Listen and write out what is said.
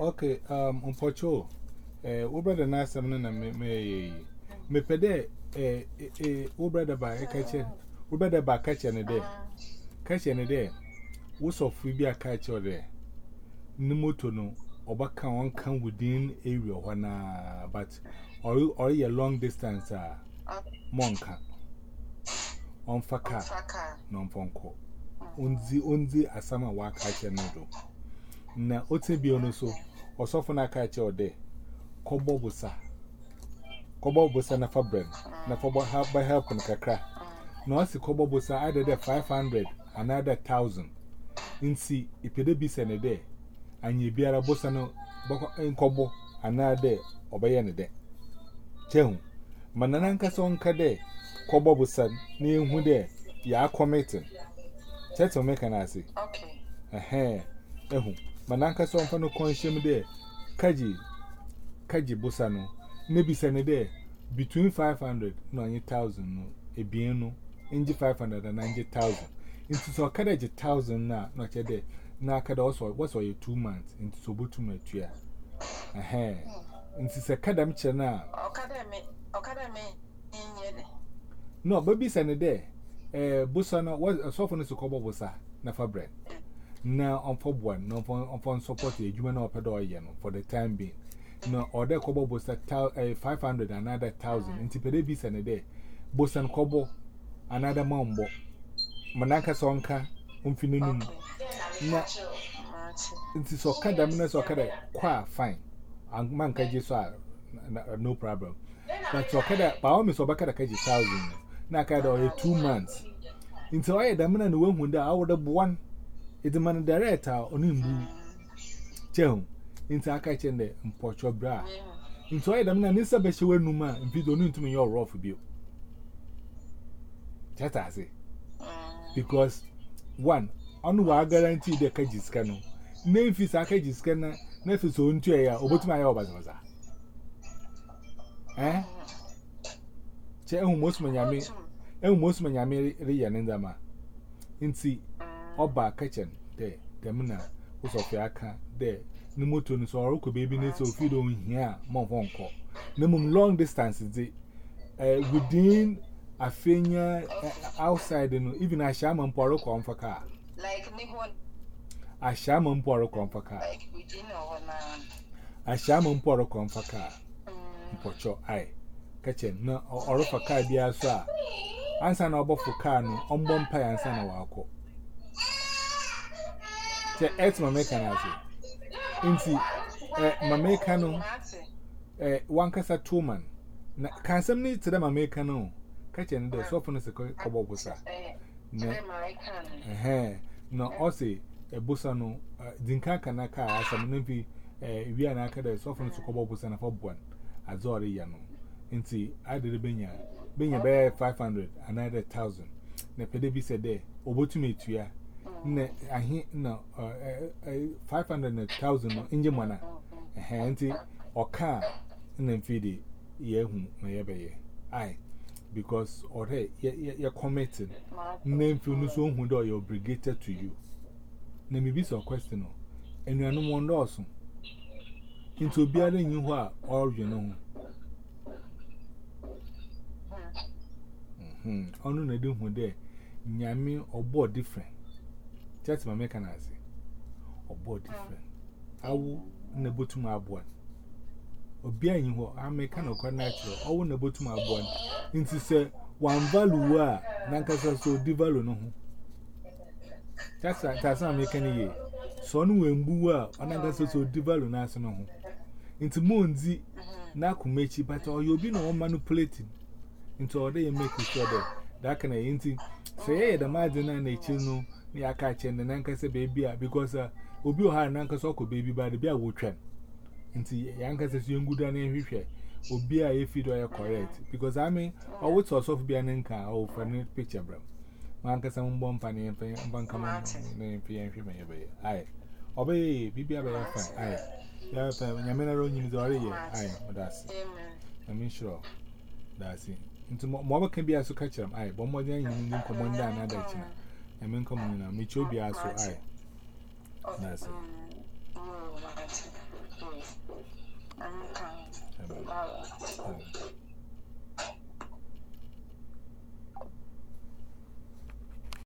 Okay, um, Unpocho, eh, uh, Uber the nice me, me pede, eh, eh, Uber the by a catcher, Uber the by a day. Catcher a day. What's of Fibia catcher there? Nimotono, or back can one come within area one, but or or a long distance, ah, monka. On faka, non fonko. Unzi, unzi, asama wa catcher noodle. Na, what's a bionoso? or soften a catch all day. Cobobusa na fabren, na for help by help and cacra. No, as the Cobobusa added a five hundred, another thousand. In see, if you be sent a na and ye be a bosano in Cobo, another day, or by any day. Chehu, Manananka son cade, Cobobusa, Okay. ehu mananka so mfa no kwanhyem de kaji kaji busa no ne bisa ne de between 500 na 1000 no ebien no nji 500 and nji 1000 into so kada je 1000 na no che de na kada oso what's all you 2 months into so botum atua ehe into se kada mche na okada me okada me nyere no baby sene de eh busa no what so for no so kobo busa na fabric Now na one, na ọmpọ nsọpọtụ edwuma na ọpẹ dọ ọyẹ no for the time being na ọdẹ kọbọ bosa eh, five hundred another thousand mm. nti pere bi sani dẹ bosa nkọbọ another man Manaka mana akasa ọnka mfini nu mu na nti sọ ọkada mu na sọ ọkada fine ma man gye so a no problem but sọ ọkada paawo mi sọ ọbakada ka gye thousand na akada ọyẹ two months nti ọyẹ dàmínà na wọ́n hu dẹ awọ́dẹ one. It's the man director on him. into a kitchen there and port your bra. Into hmm. I am an insubeshu numa and be don't to me your rough view. Just as it. Hmm. Because one, on who I guarantee the cages canoe. Name is a cages canna, nephew soon to air, or what my Eh? Hmm. Rian In ọba kitchen there demina ụsọfịa aka there ni moto nso ọrụ kọba ebe n'ese ofido a ma nkọ long distance dị uh, a afenya e, uh, even ahịa ama mpọrọ kọ mfa ka ahịa ama mpọrọ kọ mfa ka ahịa ama mpọrọ mfa mm. ai na ọrụ fa Che ex mameka na so. Inti eh mameka no eh wankasa two man. Na kansem ni tire mameka no. Na eh na no dinka kana ka asem no bi eh wi ana aka da so na fo bon. Azori ya no. Inti adere benya benya be 500 another 1000. Na pede bi se there tuya. na ahi na 500,000 ọka na mfidi ya ehu na because ọrẹ ya committing na mfi nusu ya obligated to you na be sọ question enuanum ndị ọsụ nti obiara hụ a ọrịa na hụ ọnụ na hụ dị nyame ọgbọ different Just my mechanism. Or both ah. different. I will never to my one. Or being what I make kind of quite natural. I will never to my one. Into say one value, Nancasa so no. That's a Son Nancasa so national. Into Moonzi, but all you'll be no manipulating. Into all make That Say, the Madden and ah, uh, the Chino, the Akachi and the Nankasa baby, because Obi or Nankasoko baby by the beer would train. And see, Yankas is young good and every share. Obi, if you are ah, correct, because I mean, I would sort of be an anchor oh, or funny picture, Bram. Mankas and bomb funny and Bankaman, name PM, Aye. Obey, be a ah, bear Aye. Yeah, the Aye, that's. I mean, sure. That's it. Mama can be as a catcher. I bomb more than you can command another china. I mean, come